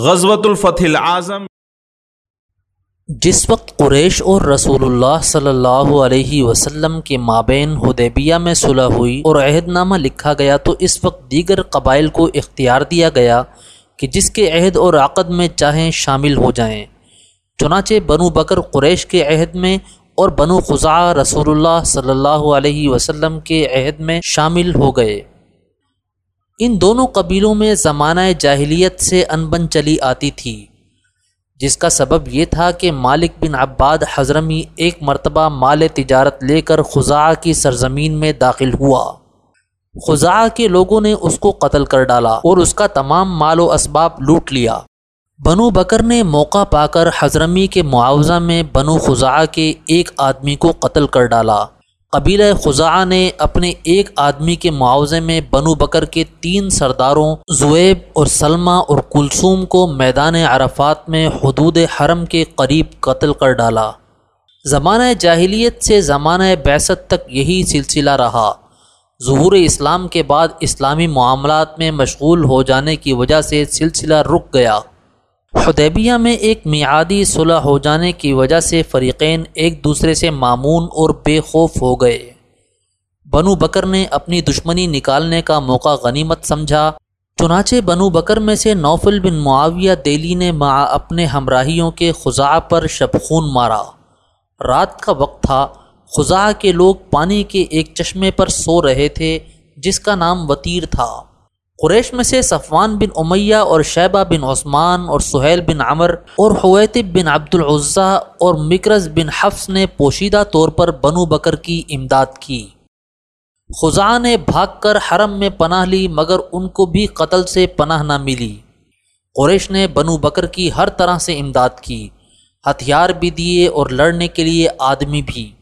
غزوت الفتح العظم۔ جس وقت قریش اور رسول اللہ صلی اللہ علیہ وسلم کے مابین حدیبیہ میں صلح ہوئی اور عہد نامہ لکھا گیا، تو اس وقت دیگر قبائل کو اختیار دیا گیا کہ جس کے عہد اور عقد میں چاہیں شامل ہو جائیں۔ چنانچہ بنو بکر قریش کے عہد میں اور بنو خزا رسول اللہ صلی اللہ علیہ وسلم کے عہد میں شامل ہو گئے۔ ان دونوں قبیلوں میں زمانہ جاہلیت سے انبن چلی آتی تھی، جس کا سبب یہ تھا کہ مالک بن عباد حضرمی ایک مرتبہ مال تجارت لے کر خزا کی سرزمین میں داخل ہوا۔ خزا کے لوگوں نے اس کو قتل کر ڈالا اور اس کا تمام مال و اسباب لوٹ لیا۔ بنو بکر نے موقع پا کر حضرمی کے معاوضہ میں بنو خزا کے ایک آدمی کو قتل کر ڈالا۔ قبیلہ خزاں نے اپنے ایک آدمی کے معاوضے میں بنو بکر کے تین سرداروں، زویب اور سلمہ اور کلثوم کو میدان عرفات میں حدود حرم کے قریب قتل کر ڈالا۔ زمانہ جاہلیت سے زمانہ بیست تک یہی سلسلہ رہا۔ ظہور اسلام کے بعد اسلامی معاملات میں مشغول ہو جانے کی وجہ سے سلسلہ رک گیا۔ حدیبیہ میں ایک میعادی صلح ہو جانے کی وجہ سے فریقین ایک دوسرے سے معمون اور بے خوف ہو گئے۔ بنو بکر نے اپنی دشمنی نکالنے کا موقع غنیمت سمجھا۔ چنانچہ بنو بکر میں سے نوفل بن معاویہ دہلی نے مع اپنے ہمراہیوں کے خزاں پر شبخون مارا۔ رات کا وقت تھا۔ خزاں کے لوگ پانی کے ایک چشمے پر سو رہے تھے، جس کا نام وطیر تھا۔ قریش میں سے صفوان بن امیہ اور شیبہ بن عثمان اور سہیل بن عمر اور حویتب بن عبد العضیٰ اور مکرز بن حفظ نے پوشیدہ طور پر بنو بکر کی امداد کی۔ خزاں نے بھاگ کر حرم میں پناہ لی، مگر ان کو بھی قتل سے پناہ نہ ملی۔ قریش نے بنو بکر کی ہر طرح سے امداد کی، ہتھیار بھی دیے اور لڑنے کے لیے آدمی بھی۔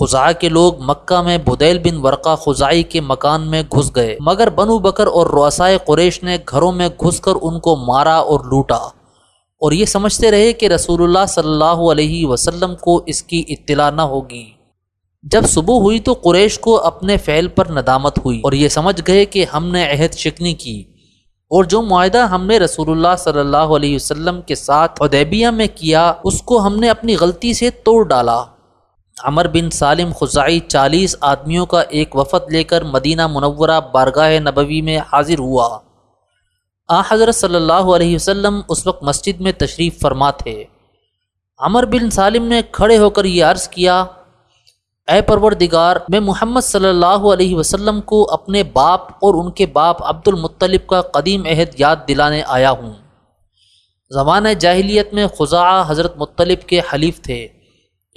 خزا کے لوگ مکہ میں بدیل بن ورقہ خزائی کے مکان میں گھس گئے۔ مگر بنو بکر اور روسائے قریش نے گھروں میں گھس کر ان کو مارا اور لوٹا۔ اور یہ سمجھتے رہے کہ رسول اللہ صلی اللہ علیہ وسلم کو اس کی اطلاع نہ ہوگی۔ جب صبح ہوئی تو قریش کو اپنے فعل پر ندامت ہوئی اور یہ سمجھ گئے کہ ہم نے عہد شکنی کی۔ اور جو معاہدہ ہم نے رسول اللہ صلی اللہ علیہ وسلم کے ساتھ ادیبیہ میں کیا، اس کو ہم نے اپنی غلطی سے توڑ ڈالا۔ عمر بن سالم خزائی چالیس آدمیوں کا ایک وفد لے کر مدینہ منورہ بارگاہ نبوی میں حاضر ہوا۔ آ حضرت صلی اللہ علیہ وسلم اس وقت مسجد میں تشریف فرما تھے۔ عمر بن سالم نے کھڑے ہو کر یہ عرض کیا، اے پروردگار، میں محمد صلی اللہ علیہ وسلم کو اپنے باپ اور ان کے باپ عبد المطلب کا قدیم عہد یاد دلانے آیا ہوں۔ زمانہ جاہلیت میں خزاں حضرت مطلب کے حلیف تھے۔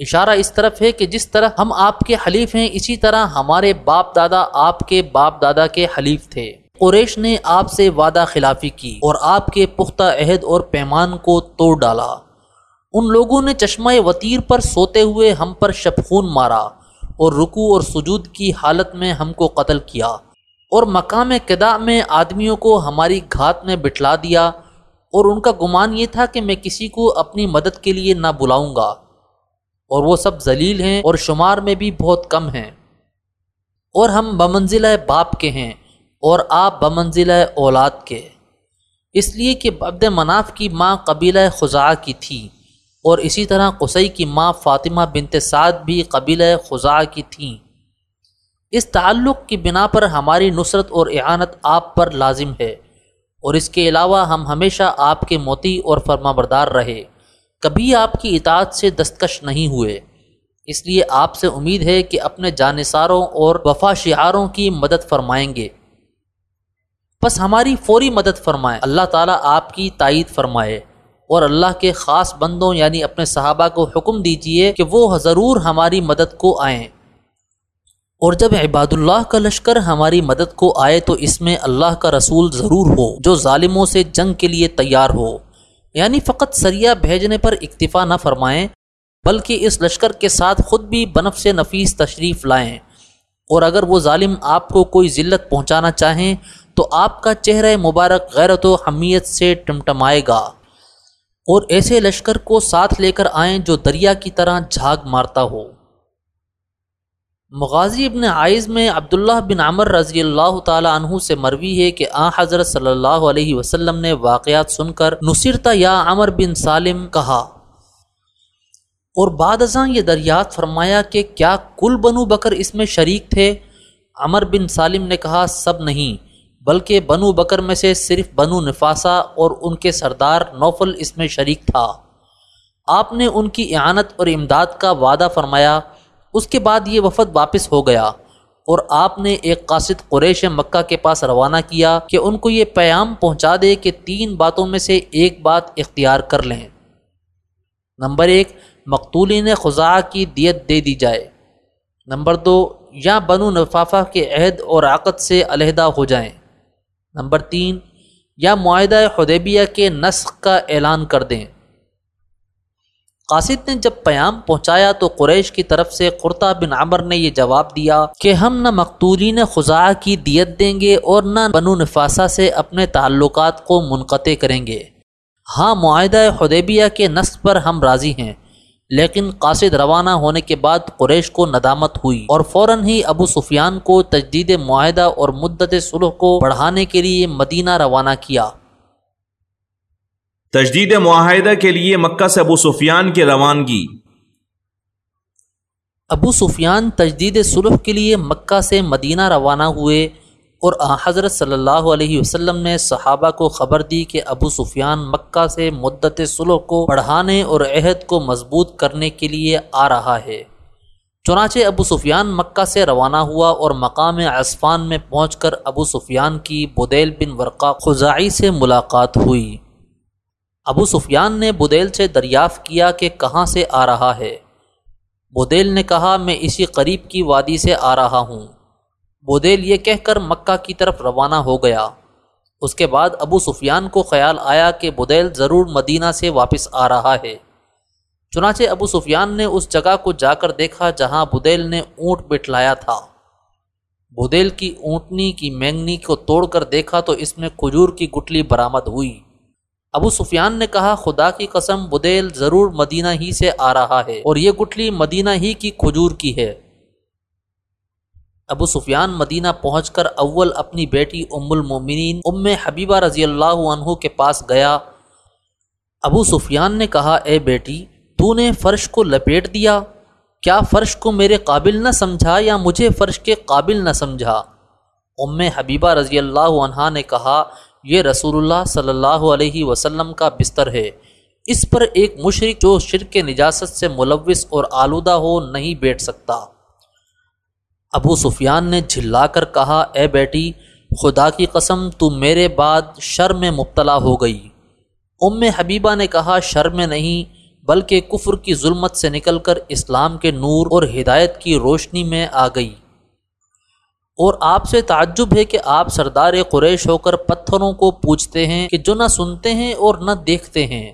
اشارہ اس طرف ہے کہ جس طرح ہم آپ کے حلیف ہیں، اسی طرح ہمارے باپ دادا آپ کے باپ دادا کے حلیف تھے۔ قریش نے آپ سے وعدہ خلافی کی اور آپ کے پختہ عہد اور پیمان کو توڑ ڈالا۔ ان لوگوں نے چشمہ وطیر پر سوتے ہوئے ہم پر شبخون مارا اور رکو اور سجود کی حالت میں ہم کو قتل کیا اور مقام قدا میں آدمیوں کو ہماری گھات میں بٹھلا دیا۔ اور ان کا گمان یہ تھا کہ میں کسی کو اپنی مدد کے لیے نہ بلاؤں گا۔ اور وہ سب ذلیل ہیں اور شمار میں بھی بہت کم ہیں۔ اور ہم بمنزلہ باپ کے ہیں اور آپ بمنزلہ اولاد کے۔ اس لیے کہ عبد مناف کی ماں قبیلہ خزا کی تھی اور اسی طرح قصی کی ماں فاطمہ بنت سعد بھی قبیلہ خزا کی تھیں اس تعلق کی بنا پر ہماری نصرت اور اعانت آپ پر لازم ہے اور اس کے علاوہ ہم ہمیشہ آپ کے موتی اور فرما بردار رہے۔ کبھی آپ کی اطاعت سے دستکش نہیں ہوئے۔ اس لیے آپ سے امید ہے کہ اپنے جانصاروں اور وفا شعاروں کی مدد فرمائیں گے۔ بس ہماری فوری مدد فرمائیں۔ اللہ تعالیٰ آپ کی تائید فرمائے اور اللہ کے خاص بندوں یعنی اپنے صحابہ کو حکم دیجیے کہ وہ ضرور ہماری مدد کو آئیں۔ اور جب عباد اللہ کا لشکر ہماری مدد کو آئے تو اس میں اللہ کا رسول ضرور ہو، جو ظالموں سے جنگ کے لیے تیار ہو۔ یعنی فقط سریا بھیجنے پر اکتفا نہ فرمائیں، بلکہ اس لشکر کے ساتھ خود بھی بنف سے نفیس تشریف لائیں۔ اور اگر وہ ظالم آپ کو کوئی ذلت پہنچانا چاہیں، تو آپ کا چہرہ مبارک غیرت و حمیت سے ٹمٹمائے گا۔ اور ایسے لشکر کو ساتھ لے کر آئیں جو دریا کی طرح جھاگ مارتا ہو۔ مغازی ابن عائز میں عبداللہ بن عمر رضی اللہ تعالی عنہ سے مروی ہے کہ آ حضرت صلی اللہ علیہ وسلم نے واقعات سن کر نصرتا یا عمر بن سالم کہا۔ اور بعد ازاں یہ دریافت فرمایا کہ کیا کل بنو بکر اس میں شریک تھے؟ عمر بن سالم نے کہا، سب نہیں، بلکہ بنو بکر میں سے صرف بنو نفاسا اور ان کے سردار نوفل اس میں شریک تھا۔ آپ نے ان کی اعانت اور امداد کا وعدہ فرمایا۔ اس کے بعد یہ وفد واپس ہو گیا اور آپ نے ایک قاصد قریش مکہ کے پاس روانہ کیا کہ ان کو یہ پیام پہنچا دے کہ تین باتوں میں سے ایک بات اختیار کر لیں۔ نمبر ایک، مقتولین خزاں کی دیت دے دی جائے۔ نمبر دو یا بنو نفافہ کے عہد اور عقد سے علیحدہ ہو جائیں۔ نمبر تین یا معاہدہ حدیبیہ کے نسخ کا اعلان کر دیں۔ قاصد نے جب پیام پہنچایا تو قریش کی طرف سے قرطہ بن عمر نے یہ جواب دیا کہ ہم نہ مقتولین خزاں کی دیت دیں گے اور نہ بنو نفاسہ سے اپنے تعلقات کو منقطع کریں گے۔ ہاں معاہدہ حدیبیہ کے نسخ پر ہم راضی ہیں، لیکن قاصد روانہ ہونے کے بعد قریش کو ندامت ہوئی اور فوراً ہی ابو سفیان کو تجدید معاہدہ اور مدت صلح کو بڑھانے کے لیے مدینہ روانہ کیا۔ تجدید معاہدہ کے لیے مکہ سے ابو سفیان کی روانگی۔ ابو سفیان تجدید صلح کے لیے مکہ سے مدینہ روانہ ہوئے اور حضرت صلی اللہ علیہ وسلم نے صحابہ کو خبر دی کہ ابو سفیان مکہ سے مدت صلح کو بڑھانے اور عہد کو مضبوط کرنے کے لیے آ رہا ہے۔ چنانچہ ابو سفیان مکہ سے روانہ ہوا اور مقام عصفان میں پہنچ کر ابو سفیان کی بدیل بن ورقہ خزائی سے ملاقات ہوئی۔ ابو سفیان نے بدیل سے دریافت کیا کہ کہاں سے آ رہا ہے۔ بدیل نے کہا، میں اسی قریب کی وادی سے آ رہا ہوں۔ بودیل یہ کہہ کر مکہ کی طرف روانہ ہو گیا۔ اس کے بعد ابو سفیان کو خیال آیا کہ بدیل ضرور مدینہ سے واپس آ رہا ہے۔ چنانچہ ابو سفیان نے اس جگہ کو جا کر دیکھا جہاں بدیل نے اونٹ بٹھلایا تھا۔ بدیل کی اونٹنی کی مینگنی کو توڑ کر دیکھا تو اس میں کھجور کی گٹلی برآمد ہوئی۔ ابو سفیان نے کہا، خدا کی قسم، بدیل ضرور مدینہ ہی سے آ رہا ہے اور یہ گٹلی مدینہ ہی کی کھجور کی ہے۔ ابو سفیان مدینہ پہنچ کر اول اپنی بیٹی ام المومنین، ام حبیبہ رضی اللہ عنہ کے پاس گیا۔ ابو سفیان نے کہا، اے بیٹی، تو نے فرش کو لپیٹ دیا؟ کیا فرش کو میرے قابل نہ سمجھا یا مجھے فرش کے قابل نہ سمجھا؟ ام حبیبہ رضی اللہ عنہ نے کہا یہ رسول اللہ صلی اللہ علیہ وسلم کا بستر ہے۔ اس پر ایک مشرق جو شرک نجاست سے ملوث اور آلودہ ہو نہیں بیٹھ سکتا۔ ابو سفیان نے جھلا کر کہا، اے بیٹی، خدا کی قسم، تو میرے بعد شر میں مبتلا ہو گئی۔ ام حبیبہ نے کہا، شر میں نہیں، بلکہ کفر کی ظلمت سے نکل کر اسلام کے نور اور ہدایت کی روشنی میں آ گئی۔ اور آپ سے تعجب ہے کہ آپ سردار قریش ہو کر پتھروں کو پوچھتے ہیں کہ جو نہ سنتے ہیں اور نہ دیکھتے ہیں۔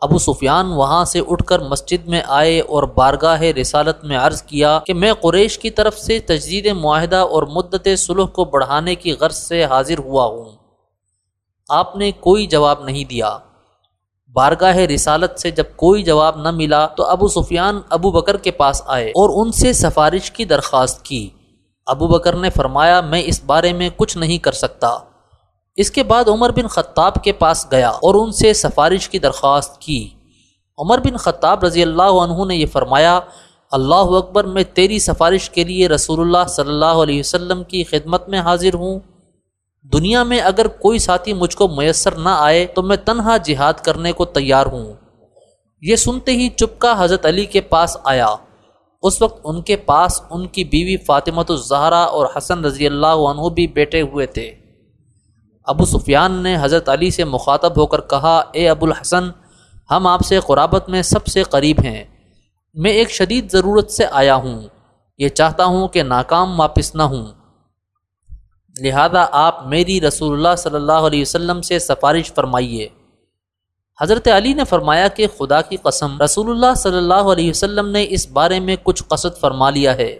ابو سفیان وہاں سے اٹھ کر مسجد میں آئے اور بارگاہ رسالت میں عرض کیا کہ میں قریش کی طرف سے تجدید معاہدہ اور مدت صلح کو بڑھانے کی غرض سے حاضر ہوا ہوں۔ آپ نے کوئی جواب نہیں دیا۔ بارگاہ رسالت سے جب کوئی جواب نہ ملا تو ابو سفیان ابو بکر کے پاس آئے اور ان سے سفارش کی درخواست کی۔ ابو بکر نے فرمایا، میں اس بارے میں کچھ نہیں کر سکتا۔ اس کے بعد عمر بن خطاب کے پاس گیا اور ان سے سفارش کی درخواست کی۔ عمر بن خطاب رضی اللہ عنہ نے یہ فرمایا، اللہ اکبر، میں تیری سفارش کے لیے رسول اللہ صلی اللہ علیہ وسلم کی خدمت میں حاضر ہوں۔ دنیا میں اگر کوئی ساتھی مجھ کو میسر نہ آئے تو میں تنہا جہاد کرنے کو تیار ہوں۔ یہ سنتے ہی چپکا حضرت علی کے پاس آیا۔ اس وقت ان کے پاس ان کی بیوی فاطمۃ الزہرا اور حسن رضی اللہ عنہ بھی بیٹھے ہوئے تھے۔ ابو سفیان نے حضرت علی سے مخاطب ہو کر کہا، اے ابو الحسن، ہم آپ سے قرابت میں سب سے قریب ہیں۔ میں ایک شدید ضرورت سے آیا ہوں۔ یہ چاہتا ہوں کہ ناکام واپس نہ ہوں۔ لہذا آپ میری رسول اللہ صلی اللہ علیہ وسلم سے سفارش فرمائیے۔ حضرت علی نے فرمایا کہ خدا کی قسم رسول اللہ صلی اللہ علیہ وسلم نے اس بارے میں کچھ قصد فرما لیا ہے۔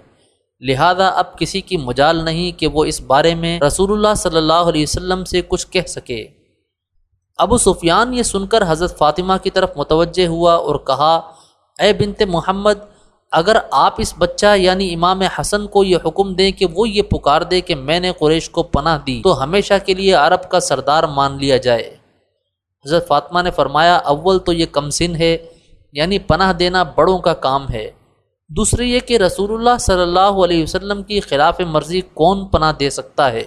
لہذا اب کسی کی مجال نہیں کہ وہ اس بارے میں رسول اللہ صلی اللہ علیہ وسلم سے کچھ کہہ سکے۔ ابو سفیان یہ سن کر حضرت فاطمہ کی طرف متوجہ ہوا اور کہا، اے بنت محمد، اگر آپ اس بچہ یعنی امام حسن کو یہ حکم دیں کہ وہ یہ پکار دے کہ میں نے قریش کو پناہ دی، تو ہمیشہ کے لیے عرب کا سردار مان لیا جائے۔ حضرت فاطمہ نے فرمایا، اول تو یہ کم سن ہے یعنی پناہ دینا بڑوں کا کام ہے۔ دوسری یہ کہ رسول اللہ صلی اللہ علیہ وسلم کی خلاف مرضی کون پناہ دے سکتا ہے؟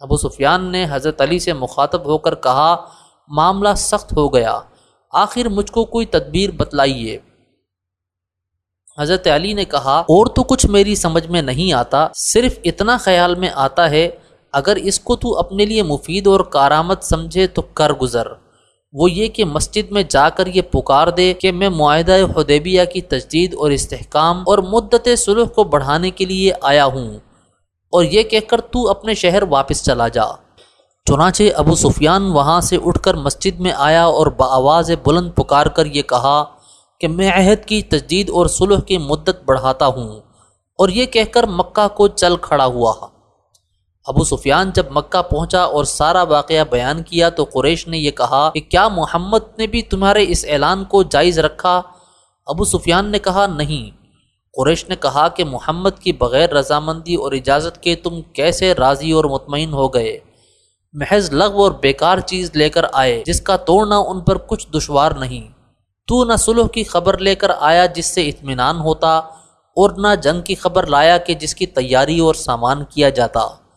ابو سفیان نے حضرت علی سے مخاطب ہو کر کہا، معاملہ سخت ہو گیا، آخر مجھ کو کوئی تدبیر بتلائیے۔ حضرت علی نے کہا، اور تو کچھ میری سمجھ میں نہیں آتا، صرف اتنا خیال میں آتا ہے اگر اس کو تو اپنے لیے مفید اور کارآمد سمجھے تو کر گزر۔ وہ یہ کہ مسجد میں جا کر یہ پکار دے کہ میں معاہدہ حدیبیہ کی تجدید اور استحکام اور مدت سلح کو بڑھانے کے لیے آیا ہوں اور یہ کہہ کر تو اپنے شہر واپس چلا جا۔ چنانچہ ابو سفیان وہاں سے اٹھ کر مسجد میں آیا اور بآواز بلند پکار کر یہ کہا کہ میں عہد کی تجدید اور صلح کی مدت بڑھاتا ہوں اور یہ کہہ کر مکہ کو چل کھڑا ہوا۔ ابو سفیان جب مکہ پہنچا اور سارا واقعہ بیان کیا تو قریش نے یہ کہا کہ کیا محمد نے بھی تمہارے اس اعلان کو جائز رکھا؟ ابو سفیان نے کہا نہیں۔ قریش نے کہا کہ محمد کی بغیر رضامندی اور اجازت کے تم کیسے راضی اور مطمئن ہو گئے؟ محض لغو اور بیکار چیز لے کر آئے جس کا توڑنا ان پر کچھ دشوار نہیں۔ تو نہ سلح کی خبر لے کر آیا جس سے اطمینان ہوتا اور نہ جنگ کی خبر لایا کہ جس کی تیاری اور سامان کیا جاتا۔